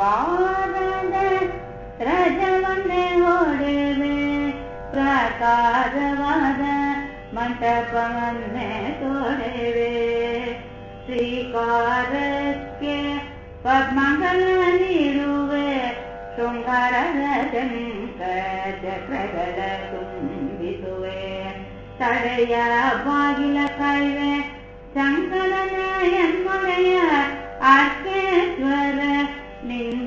ವಾರದ ರಜವನ್ನೇ ಹೊಡೆವೆ ಪ್ರಕಾರವಾದ ಮಂಟಪವನ್ನೇ ತೊಡೆವೆ ಶ್ರೀಕಾರಕ್ಕೆ ಪದ್ಮಗಳ ನೀಡುವೆ ಶೃಂಗಾರದ ಶಂಕ ಚಕ್ರಗಳ ತುಂಬಿಸುವೆ ತಡೆಯ ಬಾಗಿಲ ಕೈವೆ ಶಂಕರನ ಎನ್ಮೊಳೆಯ ಅರ್ಕೇಶ್ವರ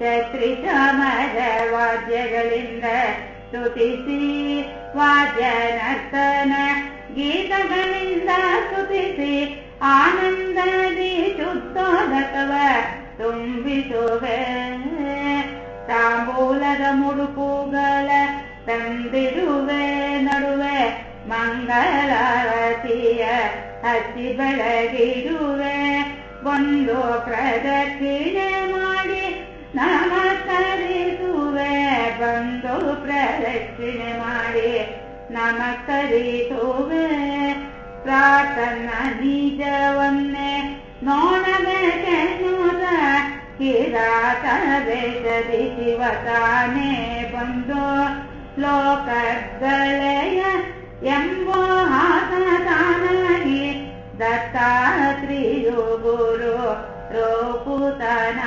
ಛತ್ರಿ ಚಾಮರ ವಾದ್ಯಗಳಿಂದ ಸ್ತುತಿಸಿ ವಾದ್ಯ ನರ್ತನ ಗೀತಗಳಿಂದ ಸ್ತುತಿಸಿ ಆನಂದದಿ ಶುದ್ಧೋದಕವ ತುಂಬಿಸುವೆ ತಾಂಬೂಲದ ಮುಡುಪುಗಳ ತಂದಿರುವೆ ನಡುವೆ ಮಂಗಳಾರತಿಯ ಹಚ್ಚಿ ಬೆಳಗಿರುವೆ ಒಂದು ಪ್ರದಕ್ಷಿಣೆ ಪ್ರದಕ್ಷಿಣೆ ಮಾಡಿ ನಮಸ್ಕರಿಸುವೆ ಪ್ರಾರ್ಥನ ನಿಜವನ್ನೇ ನೋಡಬೇಕೆನ್ನುವುದ ಕಿರಾತ ವೇಷದಿ ಶಿವ ತಾನೇ ಬಂದು ಲೋಕಗಳೆಯ ಎಂಬೋ ಹಾಸತಾನಾಗಿ ದತ್ತಾತ್ರಿಯು ಗುರು ರೋಪುತನಾಗಿ